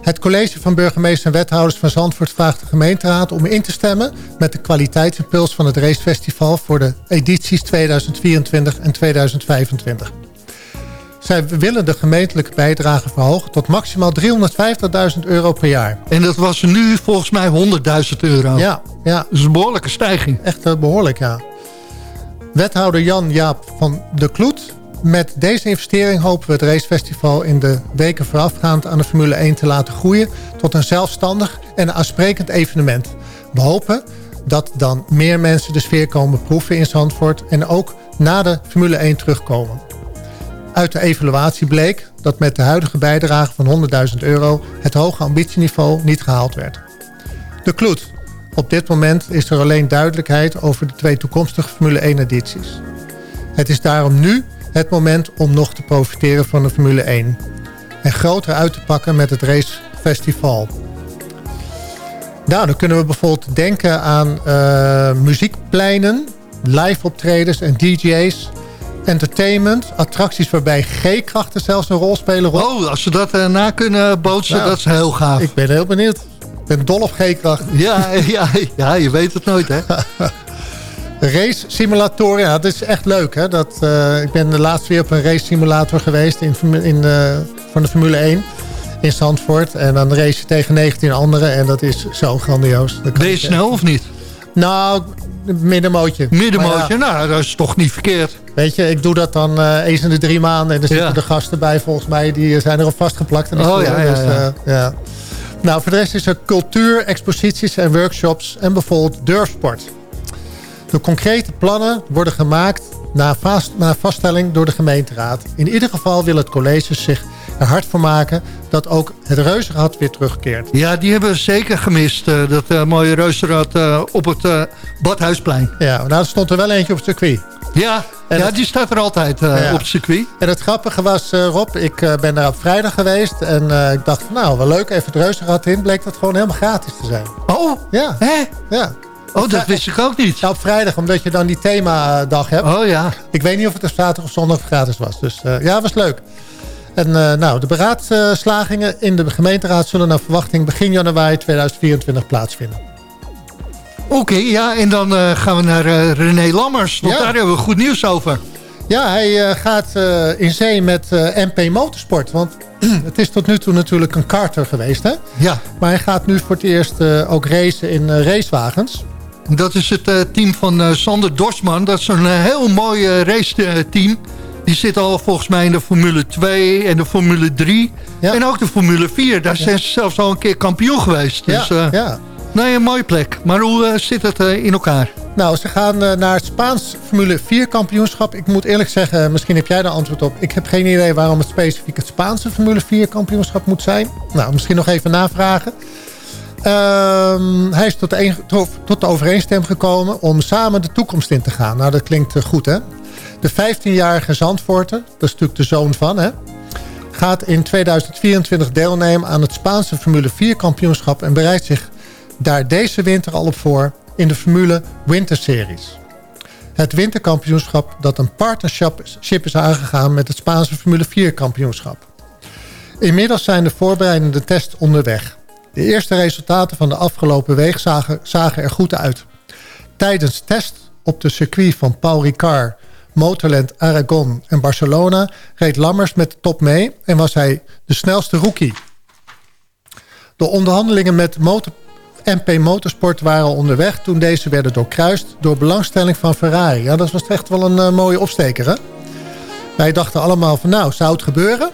L: Het college van burgemeester en wethouders van Zandvoort vraagt de gemeenteraad om in te stemmen met de kwaliteitsimpuls van het racefestival voor de edities 2024 en 2025. Zij willen de gemeentelijke bijdrage verhogen tot maximaal 350.000 euro per jaar.
K: En dat was nu volgens mij 100.000 euro.
L: Ja, ja.
K: Dat is een behoorlijke stijging.
L: Echt eh, behoorlijk, ja. Wethouder Jan-Jaap van de Kloet. Met deze investering hopen we het racefestival in de weken voorafgaand aan de Formule 1 te laten groeien tot een zelfstandig en aansprekend evenement. We hopen dat dan meer mensen de sfeer komen proeven in Zandvoort en ook na de Formule 1 terugkomen. Uit de evaluatie bleek dat met de huidige bijdrage van 100.000 euro... het hoge ambitieniveau niet gehaald werd. De Kloet. Op dit moment is er alleen duidelijkheid over de twee toekomstige Formule 1 edities. Het is daarom nu het moment om nog te profiteren van de Formule 1. En groter uit te pakken met het racefestival. Nou, dan kunnen we bijvoorbeeld denken aan eh, muziekpleinen, live optredens en DJ's, entertainment, attracties waarbij G-krachten zelfs een rol spelen. Rob.
K: Oh, als ze dat eh, na kunnen bootsen,
L: Nou,
K: dat is heel gaaf.
L: Ik ben heel benieuwd. Ik ben dol op G-kracht.
K: Ja, ja, ja, je weet het nooit, hè?
L: Race simulatoren, ja, dat is echt leuk. Hè? Dat, eh, ik ben de laatste weer op een race simulator geweest in, in, van de Formule 1 in Zandvoort. En dan race je tegen 19 anderen en dat is zo grandioos. Dat
K: Ben je snel of niet?
L: Nou, middenmootje.
K: Middenmootje,
L: ja,
K: nou, dat is toch niet verkeerd.
L: Weet je, ik doe dat dan eh, eens in de drie maanden. En er zitten
K: Ja.
L: de gasten bij volgens mij, die zijn erop vastgeplakt. En
K: Oh, ja, ja,
L: Dus,
K: ja.
L: eh, ja. Nou, voor de rest is er cultuur, exposities en workshops en bijvoorbeeld durfsport. De concrete plannen worden gemaakt na, vast, na vaststelling door de gemeenteraad. In ieder geval wil het college zich er hard voor maken dat ook het reuzenrad weer terugkeert.
K: Ja, die hebben we zeker gemist. eh, dat eh, mooie reuzenrad eh, op het Badhuisplein.
L: Ja, nou stond er wel eentje op het circuit.
K: Ja,
L: En
K: ja die staat er altijd
L: Ja.
K: op het circuit.
L: En het grappige was, Rob, ik ben daar op vrijdag geweest. En ik dacht, nou, wel leuk, even het reuzenrad in. Bleek dat gewoon helemaal gratis te zijn.
K: Oh,
L: Ja.
K: hè?
L: Ja.
K: Oh, dat wist ik ook niet.
L: Ja, op vrijdag, omdat je dan die themadag hebt.
K: Oh ja.
L: Ik weet niet of het op zaterdag of zondag gratis was. Dus eh, ja, was leuk. En eh, nou, de beraadslagingen in de gemeenteraad zullen naar verwachting begin januari 2024 plaatsvinden.
K: Oké, ja, en dan eh, gaan we naar eh, René Lammers. Want
L: Ja.
K: daar hebben we goed nieuws over.
L: Ja, hij gaat in zee met MP Motorsport. Want het is tot nu toe natuurlijk een karter geweest, hè?
K: Ja,
L: Maar hij gaat nu voor het eerst ook racen in racewagens.
K: dat is het team van Sander Dorsman. Dat is een heel mooi raceteam. Die zit al volgens mij in de Formule 2 en de Formule 3.
L: Ja.
K: En ook de Formule 4. Daar zijn ze zelfs al een keer kampioen geweest. Dus
L: ja,
K: eh,
L: ja.
K: nee, een mooie plek. Maar hoe eh, zit het eh, in elkaar?
L: Nou, ze gaan naar het Spaans Formule 4 kampioenschap. Ik moet eerlijk zeggen, misschien heb jij daar antwoord op. Ik heb geen idee waarom het specifiek het Spaanse Formule 4 kampioenschap moet zijn. Nou, misschien nog even navragen. Ehm, hij is tot de, tot- de overeenstemming gekomen om samen de toekomst in te gaan. Nou, dat klinkt goed, hè? De 15-jarige Zandvoorter, dat is natuurlijk de zoon van, hè? gaat in 2024 deelnemen aan het Spaanse Formule 4 kampioenschap... en bereidt zich daar deze winter al op voor in de Formule Winter Series. Het winterkampioenschap dat een partnership is aangegaan met het Spaanse Formule 4 kampioenschap. Inmiddels zijn de voorbereidende tests onderweg. De eerste resultaten van de afgelopen week zagen, zagen er goed uit. Tijdens test op de circuit van Paul Ricard, Motorland Aragon en Barcelona... reed Lammers met de top mee en was hij de snelste rookie. De onderhandelingen met Motor MP Motorsport waren al onderweg... toen deze werden doorkruist door belangstelling van Ferrari. Ja, dat was echt wel een eh, mooie opsteker, hè? Wij dachten allemaal van, nou, zou het gebeuren?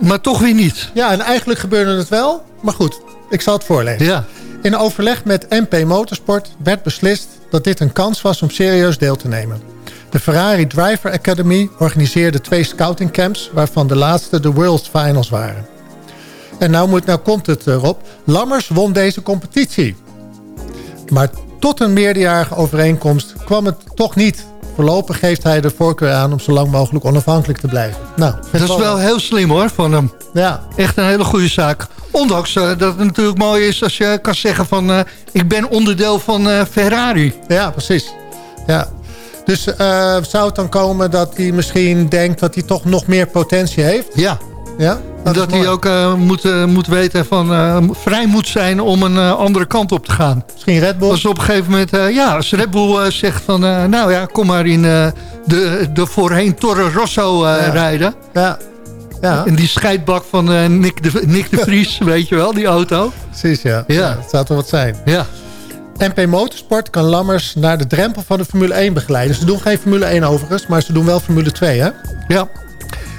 K: Maar toch weer niet.
L: Ja, en eigenlijk gebeurde het wel. Maar goed, ik zal het voorlezen.
K: Ja.
L: In overleg met MP Motorsport werd beslist dat dit een kans was om serieus deel te nemen. De Ferrari Driver Academy organiseerde twee scoutingcamps... waarvan de laatste de World Finals waren. En nou, moet, nou komt het erop. Lammers won deze competitie. Maar tot een meerderjarige overeenkomst kwam het toch niet. Voorlopig geeft hij de voorkeur aan om zo lang mogelijk onafhankelijk te blijven. Nou,
K: Dat is wel heel slim hoor, van hem.
L: Ja,
K: Echt een hele goede zaak. Ondanks eh, dat het natuurlijk mooi is als je kan zeggen van... eh, ik ben onderdeel van eh, Ferrari.
L: Ja, precies. Ja. Dus eh, zou het dan komen dat hij misschien denkt dat hij toch nog meer potentie heeft?
K: Ja.
L: Ja?
K: Dat hij ook eh, moet, eh, moet weten van vrij moet zijn om een andere kant op te gaan.
L: Misschien Red Bull?
K: Als op een gegeven moment, ja, als Red Bull zegt van... nou ja, kom maar in de, de voorheen Torre Rosso
L: Ja.
K: rijden.
L: Ja. Ja,
K: In die scheidbak van Nick, de, Nick de Vries, weet je wel, die auto.
L: precies ja.
K: Ja.
L: Dat zou toch wat zijn.
K: Ja.
L: MP Motorsport kan Lammers naar de drempel van de Formule 1 begeleiden. Ze doen geen Formule 1 overigens, maar ze doen wel Formule 2 hè?
K: Ja.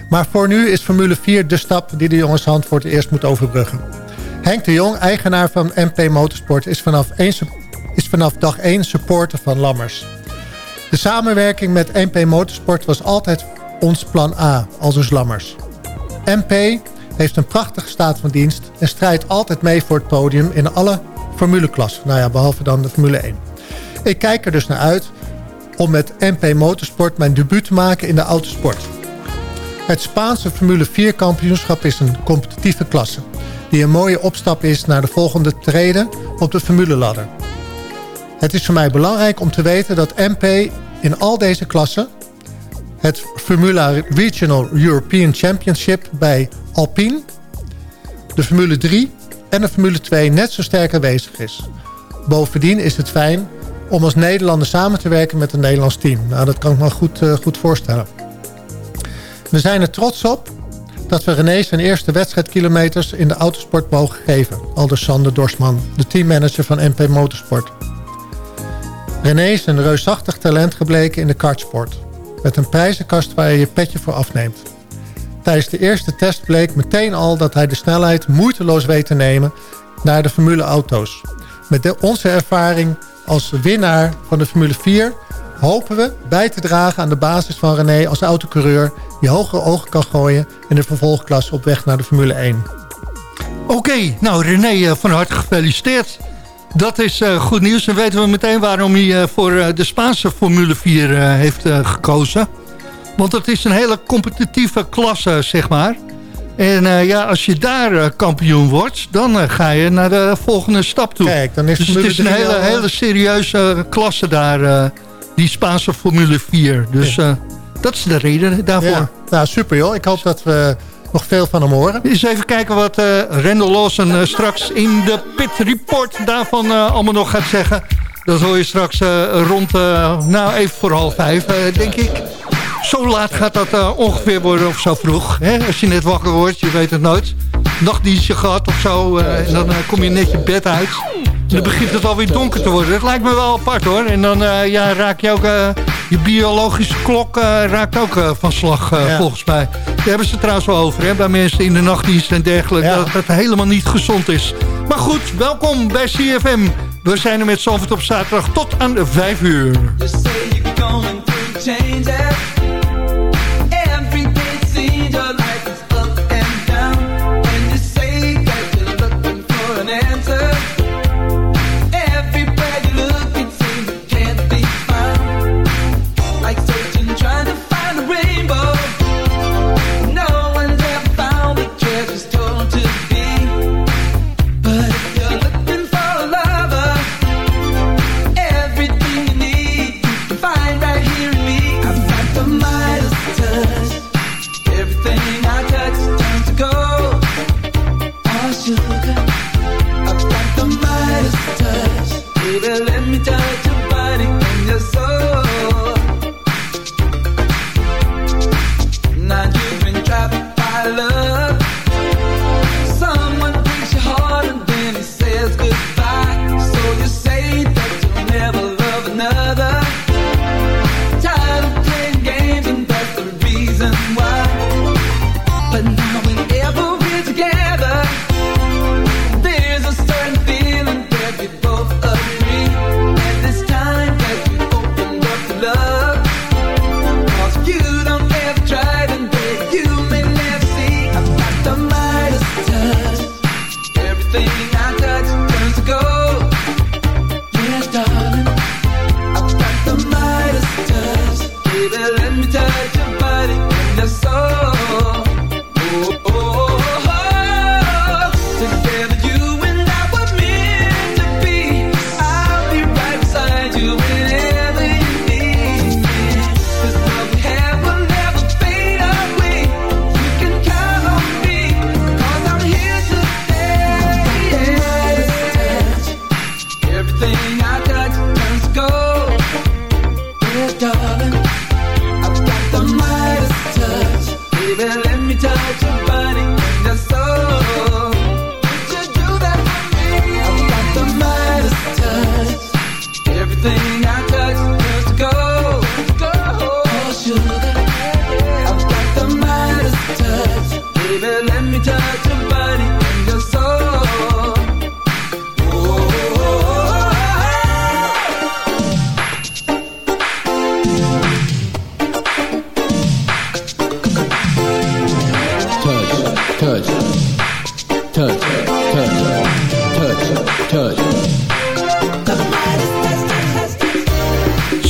L: Maar voor nu is Formule 4 de stap die de jongens Handvoort eerst moet overbruggen. Henk de Jong, eigenaar van MP Motorsport, is vanaf, 1 sep- is vanaf dag 1 supporter van Lammers. De samenwerking met MP Motorsport was altijd ons plan A, als dus Lammers. MP heeft een prachtige staat van dienst... en strijdt altijd mee voor het podium in alle formuleklassen. Nou ja, behalve dan de Formule 1. Ik kijk er dus naar uit om met MP Motorsport mijn debuut te maken in de autosport. Het Spaanse Formule 4 kampioenschap is een competitieve klasse... die een mooie opstap is naar de volgende treden op de formuleladder. Het is voor mij belangrijk om te weten dat MP in al deze klassen... het Formula Regional European Championship bij Alpine... de Formule 3 en de Formule 2 net zo sterk aanwezig is. Bovendien is het fijn om als Nederlander samen te werken met een Nederlands team. Nou, dat kan ik me goed, uh, goed voorstellen. We zijn er trots op dat we René zijn eerste wedstrijdkilometers in de autosport mogen geven. Aldus Sander Dorsman, de teammanager van MP Motorsport. René is een reusachtig talent gebleken in de kartsport. Met een prijzenkast waar je je petje voor afneemt. Tijdens de eerste test bleek meteen al dat hij de snelheid moeiteloos weet te nemen naar de Formule auto's. Met de, onze ervaring als winnaar van de Formule 4 hopen we bij te dragen aan de basis van René als autocoureur... die hogere ogen kan gooien in de vervolgklasse op weg naar de Formule 1.
K: Oké, nou René, van harte gefeliciteerd. Dat is uh, goed nieuws. En weten we meteen waarom hij uh, voor de Spaanse Formule 4 heeft gekozen. Want het is een hele competitieve klasse, zeg maar. En ja, als je daar kampioen wordt, dan ga je naar de volgende stap toe.
L: Kijk, dan is
K: dus het is een hele, hele serieuze klasse daar, die Spaanse Formule 4. Dus dat is de reden daarvoor.
L: Ja. Nou, super joh. Ik hoop dat we nog veel van hem horen.
K: Eens even kijken wat Randall Lawson straks in de Pit Report daarvan allemaal nog gaat zeggen. Dat hoor je straks rond, nou even voor half vijf, denk ik. Zo laat gaat dat ongeveer worden of zo vroeg. Hè? Als je net wakker wordt, je weet het nooit. Nachtdienstje gehad of zo, en dan kom je net je bed uit. En dan begint het alweer donker te worden. Dat lijkt me wel apart hoor. En dan ja, raak je ook je biologische klok uh, raakt ook uh, van slag, uh, ja. volgens mij. Daar hebben ze het trouwens wel over, hè, bij mensen in de nachtdienst en dergelijke. Ja. Dat het helemaal niet gezond is. Maar goed, welkom bij CFM. We zijn er met Zalvert op zaterdag tot aan 5 uur.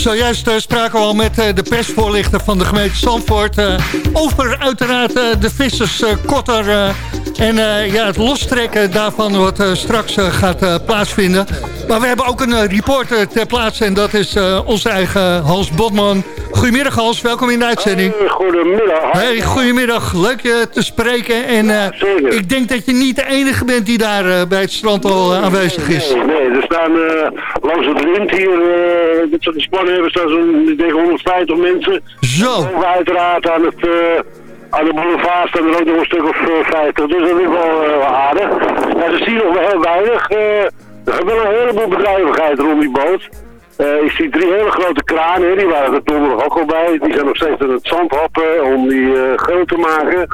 K: Zojuist eh, spraken we al met eh, de persvoorlichter van de gemeente Zandvoort... eh, over uiteraard de visserskotter... en ja, het lostrekken daarvan wat straks gaat plaatsvinden. Maar we hebben ook een reporter ter plaatse... en dat is onze eigen Hans Botman. Goedemiddag Hans, welkom in de uitzending.
S: goedemiddag.
K: Hey, goedemiddag, leuk je te spreken. En ik denk dat je niet de enige bent die daar bij het strand al aanwezig is.
S: Nee, nee, er staan eh, langs het wind hier, uh, dit soort spannen hebben, staan zo'n denk 150 mensen.
K: Zo.
S: Uiteraard aan het... eh, aan de boulevard staan er ook nog een stuk of eh, 50, dus dat is wel eh, aardig. Ja, ze zien nog wel heel weinig. eh, er is wel een heleboel bedrijvigheid rond die boot. Eh, ik zie drie hele grote kranen, die waren er donderdag ook al bij. Die zijn nog steeds aan het zand happen om die eh geul te maken.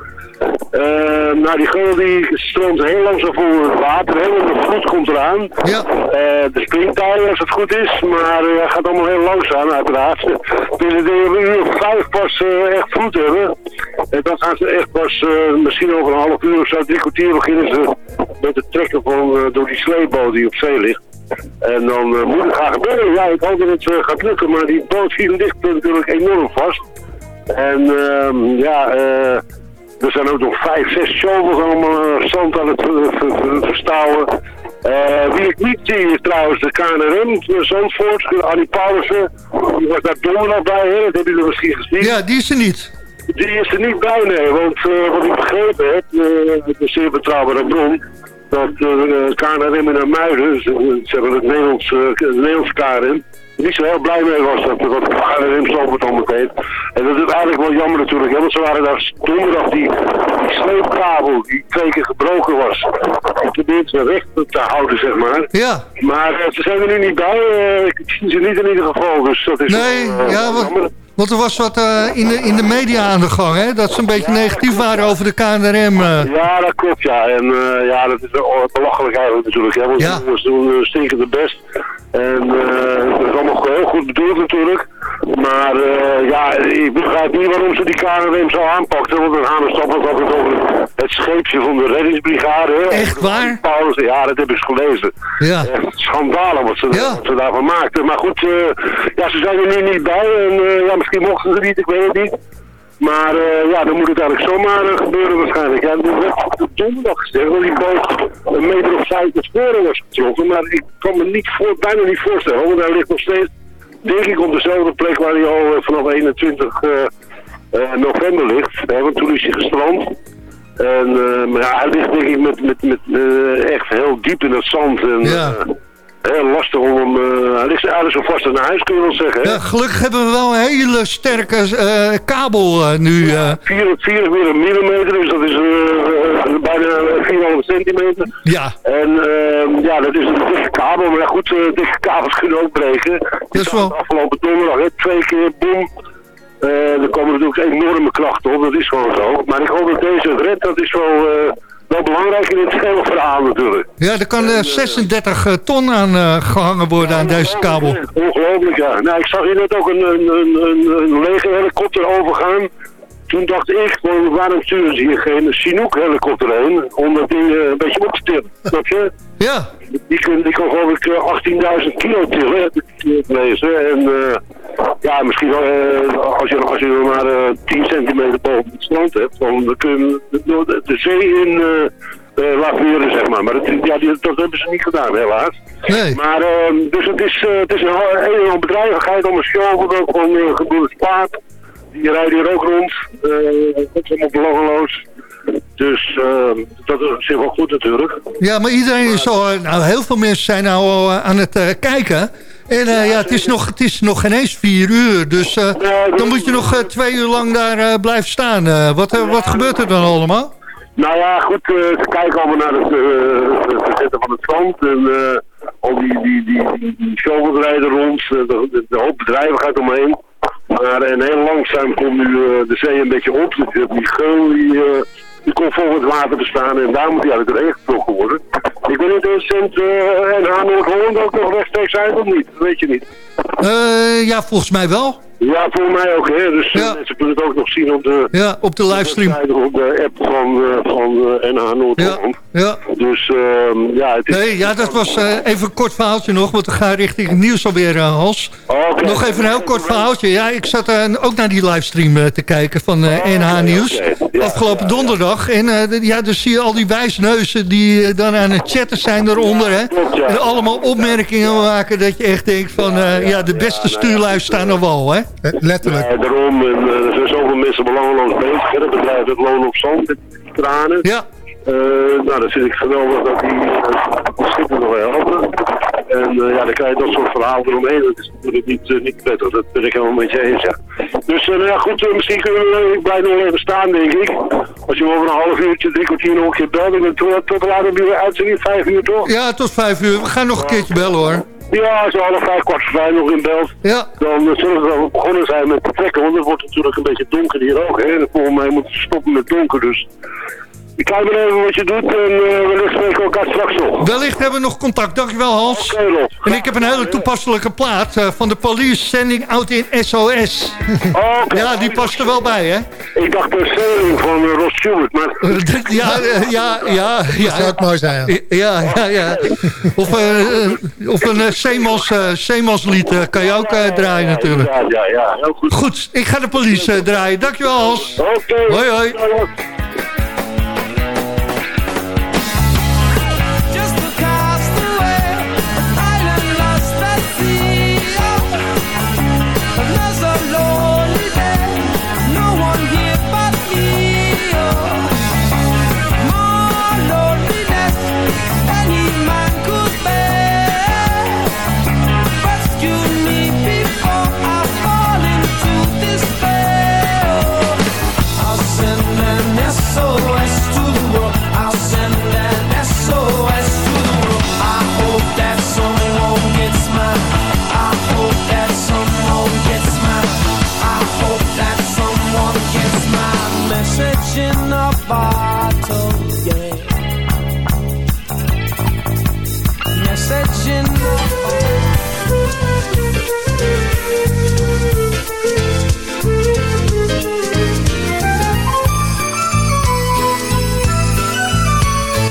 S: Eh, nou, die geul die stroomt heel langzaam voor het water. Helemaal de vloed komt eraan.
K: Ja.
S: Eh, de springtijden als het goed is, maar eh, het gaat allemaal heel langzaam uiteraard. Binnen de uur of vijf pas eh, echt vloed hebben. En dan gaan ze echt pas misschien over een half uur of zo, drie kwartier beginnen ze met het trekken van, door die sleepboot die op zee ligt. En dan eh, moet het gaan gebeuren. Ja, ik hoop dat het eh, gaat lukken, maar die boot hier ligt natuurlijk enorm vast. En ehm, ja, eh, er zijn ook nog vijf, zes shovels allemaal eh, zand aan het ver- verstouwen. Eh, wie ik niet zie is trouwens de KNRM, Zandvoort, Annie Paulussen. Die was daar donderdag bij, hè? dat hebben jullie misschien gezien.
K: Ja, die is er niet.
S: Die is er niet bij, nee, want eh, wat ik begrepen heb, eh, is een zeer betrouwbare bron, dat uh, KNRM in Muiden, ze, ze hebben het Nederlands, eh, Nederlands KNRM, niet zo heel blij mee was dat wat zo het heeft. En dat is eigenlijk wel jammer natuurlijk, hè, want ze waren daar donderdag die, die sleepkabel die twee keer gebroken was, die probeert ze recht te houden, zeg maar.
K: Ja.
S: Maar eh, ze zijn er nu niet bij, eh, ik zie ze niet in ieder geval, dus dat is
K: Nee,
S: eh,
K: ja,
S: jammer.
K: want, er was wat in, de, in de media aan de gang, hè? Dat ze een beetje negatief waren over de KNRM.
S: Ja, dat klopt, ja. En ja, dat is wel belachelijk eigenlijk natuurlijk. Hè? Want
K: Ja.
S: de jongens doen uh, stinkende best. En eh dat is allemaal heel goed bedoeld natuurlijk. Maar eh, ja, ik begrijp niet waarom ze die KNRM zo aanpakten. Want dan gaan we stappen altijd over het scheepje van de reddingsbrigade. hè.
K: Echt waar?
S: Paulus, ja, dat heb ik gelezen.
K: Ja.
S: Echt schandalen wat ze, wat ze daarvan maakten. Maar goed, eh, ja, ze zijn er nu niet bij. En eh, ja, misschien mochten ze niet, ik weet het niet. Maar eh, ja, dan moet het eigenlijk zomaar eh, gebeuren waarschijnlijk. Ja, dat werd op de donderdag gezegd dat die boot een meter of vijf naar voren was getrokken. Maar ik kan me niet voor, bijna niet voorstellen, want hij ligt nog steeds, denk ik, op dezelfde plek waar hij al eh, vanaf 21 eh, eh, november ligt. Hè, want toen is hij gestrand. En, maar ja, hij ligt denk ik met, met, met echt heel diep in het zand. En,
K: Ja.
S: Heel lastig om hem... eh, hij ligt eigenlijk zo vast aan huis, kun je wel zeggen. Hè?
K: Ja, gelukkig hebben we wel een hele sterke eh, kabel eh, nu. eh.
S: 44 weer een millimeter, dus dat is bijna 4,5 centimeter.
K: Ja.
S: En ehm, ja, dat is een dikke kabel, maar ja, goed, dikke kabels kunnen ook breken. Dat is wel... Afgelopen donderdag, hè, twee keer, boom. Er komen natuurlijk enorme krachten op, dat is gewoon zo. Maar ik hoop dat deze het redt, dat is wel, wel belangrijk in dit hele verhaal natuurlijk.
K: Ja, er kan eh, 36 eh, ton aan eh, gehangen worden aan deze kabel.
S: Ongelooflijk, ja. Nou, ik zag hier net ook een, een, een, een, lege helikopter overgaan. Toen dacht ik, waarom sturen ze hier geen Chinook helikopter heen? Om dat ding eh, een beetje op te tillen, snap je?
K: Ja.
S: Die kan, die kan geloof ik eh, 18.000 kilo tillen, heb ik gelezen. En eh, ja, misschien eh, als je, als je maar eh, 10 centimeter boven het strand hebt, dan kun je de, de, de zee in laveren, zeg maar. Maar dat, ja, die, dat hebben ze niet gedaan, helaas.
K: Nee.
S: Maar, eh, dus het is, het is een he- hele bedrijvigheid om een show ook van uh, gebroeders Paard. Die rijden hier ook rond. Dat is allemaal belangeloos. Dus eh, dat is op zich wel goed natuurlijk.
K: Ja, maar iedereen is al... Nou, heel veel mensen zijn nou al aan het kijken. En eh, ja, het is, nog, het is nog geen eens vier uur. Dus eh, dan moet je nog eh, twee uur lang daar blijven staan. Wat, wat gebeurt er dan allemaal?
S: Nou ja, goed, ze kijken allemaal naar het eh, het zetten van het strand. En al die, die, die, die, shovels rijden rond. de, de, de hoop bedrijven gaat omheen. Maar en heel langzaam komt nu de zee een beetje op. Dus die- die geul die, die komt vol het water te staan. En daar moet hij eigenlijk doorheen getrokken worden. Ik weet niet of Sint en Noord-Holland ook nog rechtstreeks uit of niet. Dat weet je niet.
K: Eh, ja, volgens mij wel.
S: Ja, voor mij ook. Hè. Dus eh, mensen kunnen het ook nog zien op de,
K: ja, op de livestream.
S: Op de app van, eh, van eh, NH Noord-Holland.
K: Ja.
S: Dus ehm, ja, het is...
K: Nee, ja, dat was even een kort verhaaltje nog, want we gaan richting het nieuws alweer, uh, Hans. Nog even een heel kort verhaaltje. Ja, ik zat eh, ook naar die livestream te kijken van NH Nieuws. afgelopen donderdag. En ja, dus zie je al die wijsneuzen die dan aan het chatten zijn eronder. Hè? En allemaal opmerkingen maken dat je echt denkt van... ja, de beste stuurlui staan er wel, hè?
L: Letterlijk.
S: Ja, daarom. En, eh, er zijn zoveel mensen belangeloos bezig. Het bedrijf het loon op zand met tranen.
K: Ja.
S: nou, dat vind ik geweldig dat die schippen nog wel helpen. En eh, ja, dan krijg je dat soort verhalen eromheen. Dat is natuurlijk niet, eh, niet prettig. Dat ben ik helemaal met je eens, ja. Dus eh, nou ja, goed, eh, misschien kunnen we... ik blijf nog even staan, denk ik. Als je over een half uurtje, drie kwartier nog een keer belt. Ben tot, heb je uitzending, vijf uur toch?
K: Ja, tot vijf uur. We gaan nog een keertje bellen, hoor.
S: Ja, als je half vijf, kwart voor vijf nog in belt,
K: ja.
S: dan eh, zullen we wel begonnen zijn met vertrekken. Want het wordt natuurlijk een beetje donker hier ook. Hè? En volgens mij moeten we stoppen met donker, dus... Ik kijk maar even wat je doet en uh, wellicht spreken we elkaar straks nog.
K: Wellicht hebben we nog contact. Dankjewel, Hans. En ik heb een hele toepasselijke plaat eh, van de police sending out in SOS. Ja, die past er wel bij, hè?
S: Ik dacht een sailing van uh, Ross Stewart, maar...
K: ja, ja, ja, ja.
L: Dat zou ook mooi zijn.
K: Ja, ja, ja. Of, of een uh, uh, Zeemanslied uh, kan je ook uh, draaien natuurlijk.
S: Ja, ja, ja. Heel goed.
K: Goed, ik ga de police uh, draaien. Dankjewel, Hans.
S: Oké. Okay.
K: Hoi, hoi.